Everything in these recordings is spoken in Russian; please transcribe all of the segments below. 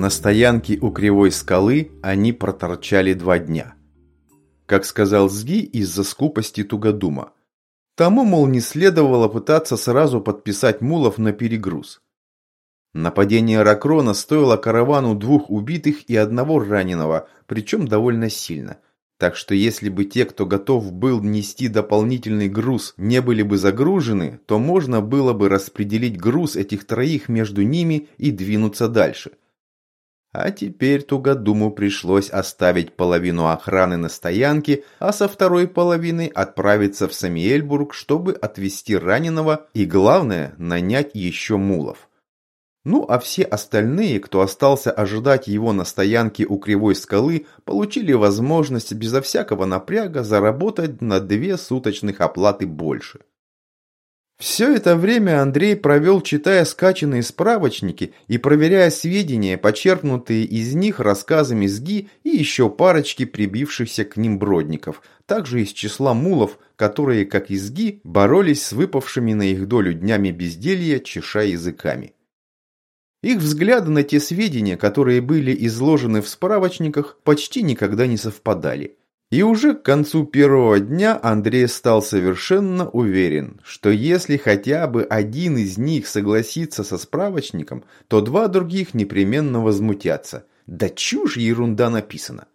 На стоянке у Кривой скалы они проторчали два дня. Как сказал Зги, из-за скупости Тугодума. Тому, мол, не следовало пытаться сразу подписать мулов на перегруз. Нападение Ракрона стоило каравану двух убитых и одного раненого, причем довольно сильно. Так что если бы те, кто готов был нести дополнительный груз, не были бы загружены, то можно было бы распределить груз этих троих между ними и двинуться дальше. А теперь Тугодуму пришлось оставить половину охраны на стоянке, а со второй половиной отправиться в Самиэльбург, чтобы отвезти раненого и, главное, нанять еще мулов. Ну а все остальные, кто остался ожидать его на стоянке у Кривой скалы, получили возможность безо всякого напряга заработать на две суточных оплаты больше. Все это время Андрей провел, читая скачанные справочники и проверяя сведения, почерпнутые из них рассказами СГИ и еще парочки прибившихся к ним бродников, также из числа мулов, которые, как и СГИ, боролись с выпавшими на их долю днями безделья, чеша языками. Их взгляды на те сведения, которые были изложены в справочниках, почти никогда не совпадали. И уже к концу первого дня Андрей стал совершенно уверен, что если хотя бы один из них согласится со справочником, то два других непременно возмутятся. Да чушь ерунда написана.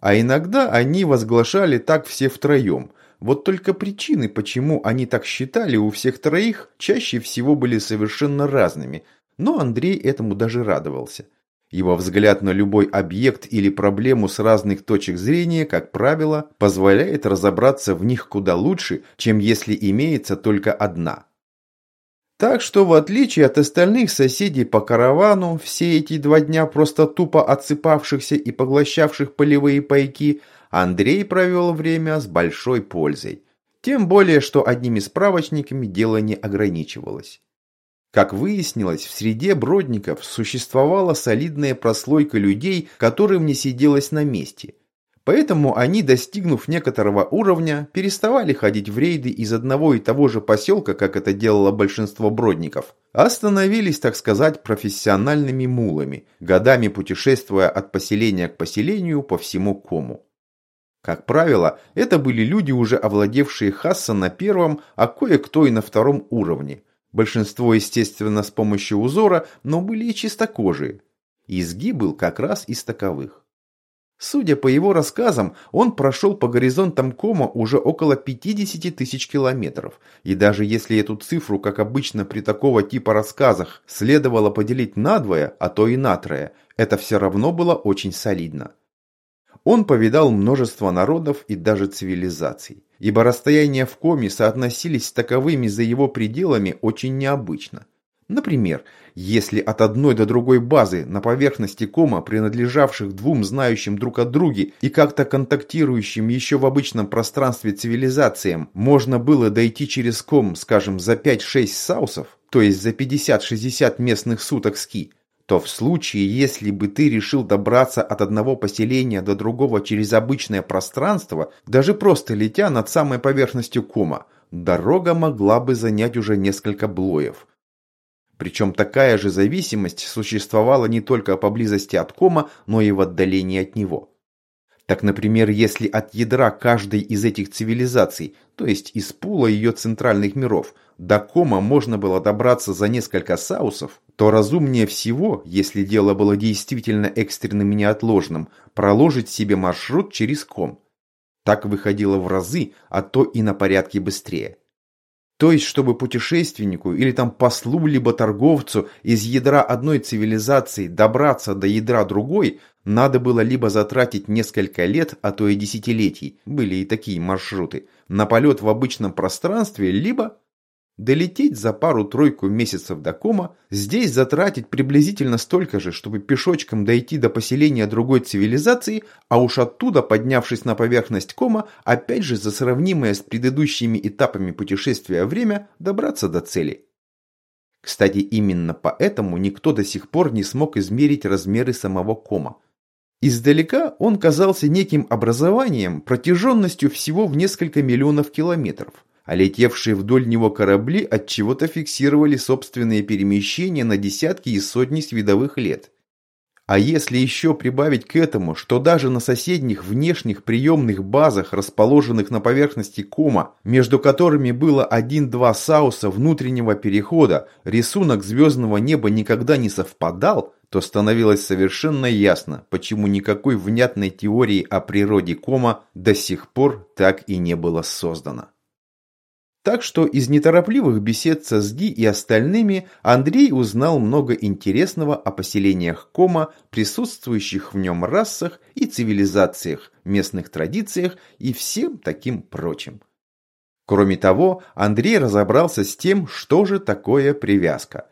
А иногда они возглашали так все втроем. Вот только причины, почему они так считали у всех троих, чаще всего были совершенно разными. Но Андрей этому даже радовался. Его взгляд на любой объект или проблему с разных точек зрения, как правило, позволяет разобраться в них куда лучше, чем если имеется только одна. Так что, в отличие от остальных соседей по каравану, все эти два дня просто тупо отсыпавшихся и поглощавших полевые пайки, Андрей провел время с большой пользой. Тем более, что одними справочниками дело не ограничивалось. Как выяснилось, в среде бродников существовала солидная прослойка людей, которым не сиделось на месте. Поэтому они, достигнув некоторого уровня, переставали ходить в рейды из одного и того же поселка, как это делало большинство бродников, а становились, так сказать, профессиональными мулами, годами путешествуя от поселения к поселению по всему Кому. Как правило, это были люди, уже овладевшие Хасса на первом, а кое-кто и на втором уровне, Большинство, естественно, с помощью узора, но были и чистокожие. Изги был как раз из таковых. Судя по его рассказам, он прошел по горизонтам Кома уже около 50 тысяч километров. И даже если эту цифру, как обычно при такого типа рассказах, следовало поделить на двое, а то и на трое, это все равно было очень солидно. Он повидал множество народов и даже цивилизаций, ибо расстояния в коме соотносились с таковыми за его пределами очень необычно. Например, если от одной до другой базы на поверхности кома, принадлежавших двум знающим друг о друге и как-то контактирующим еще в обычном пространстве цивилизациям, можно было дойти через ком, скажем, за 5-6 саусов, то есть за 50-60 местных суток ски, то в случае, если бы ты решил добраться от одного поселения до другого через обычное пространство, даже просто летя над самой поверхностью кома, дорога могла бы занять уже несколько блоев. Причем такая же зависимость существовала не только поблизости от кома, но и в отдалении от него. Так, например, если от ядра каждой из этих цивилизаций, то есть из пула ее центральных миров, до кома можно было добраться за несколько саусов, то разумнее всего, если дело было действительно экстренным и неотложным, проложить себе маршрут через ком. Так выходило в разы, а то и на порядке быстрее. То есть, чтобы путешественнику или там послу либо торговцу из ядра одной цивилизации добраться до ядра другой, надо было либо затратить несколько лет, а то и десятилетий, были и такие маршруты, на полет в обычном пространстве, либо Долететь за пару-тройку месяцев до Кома, здесь затратить приблизительно столько же, чтобы пешочком дойти до поселения другой цивилизации, а уж оттуда, поднявшись на поверхность Кома, опять же за сравнимое с предыдущими этапами путешествия время, добраться до цели. Кстати, именно поэтому никто до сих пор не смог измерить размеры самого Кома. Издалека он казался неким образованием протяженностью всего в несколько миллионов километров а летевшие вдоль него корабли от чего-то фиксировали собственные перемещения на десятки и сотни световых лет. А если еще прибавить к этому, что даже на соседних внешних приемных базах, расположенных на поверхности кома, между которыми было один-два сауса внутреннего перехода, рисунок звездного неба никогда не совпадал, то становилось совершенно ясно, почему никакой внятной теории о природе кома до сих пор так и не было создано. Так что из неторопливых бесед со СГИ и остальными Андрей узнал много интересного о поселениях Кома, присутствующих в нем расах и цивилизациях, местных традициях и всем таким прочим. Кроме того, Андрей разобрался с тем, что же такое привязка.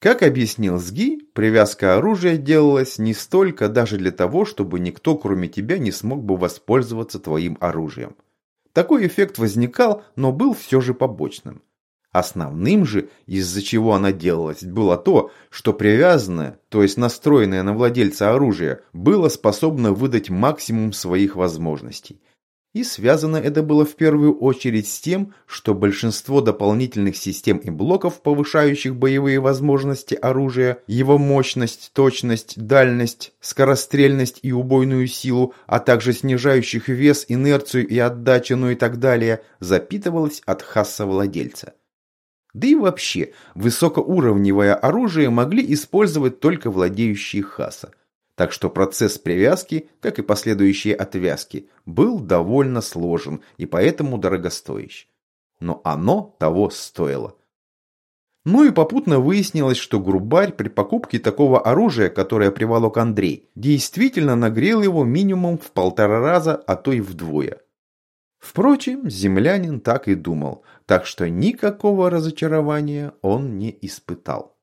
Как объяснил СГИ, привязка оружия делалась не столько даже для того, чтобы никто кроме тебя не смог бы воспользоваться твоим оружием. Такой эффект возникал, но был все же побочным. Основным же, из-за чего она делалась, было то, что привязанное, то есть настроенное на владельца оружия, было способно выдать максимум своих возможностей. И связано это было в первую очередь с тем, что большинство дополнительных систем и блоков, повышающих боевые возможности оружия, его мощность, точность, дальность, скорострельность и убойную силу, а также снижающих вес, инерцию и отдачу, ну и так далее, запитывалось от хасса владельца. Да и вообще, высокоуровневое оружие могли использовать только владеющие хаса. Так что процесс привязки, как и последующие отвязки, был довольно сложен и поэтому дорогостоящий. Но оно того стоило. Ну и попутно выяснилось, что Грубарь при покупке такого оружия, которое приволок Андрей, действительно нагрел его минимум в полтора раза, а то и вдвое. Впрочем, землянин так и думал, так что никакого разочарования он не испытал.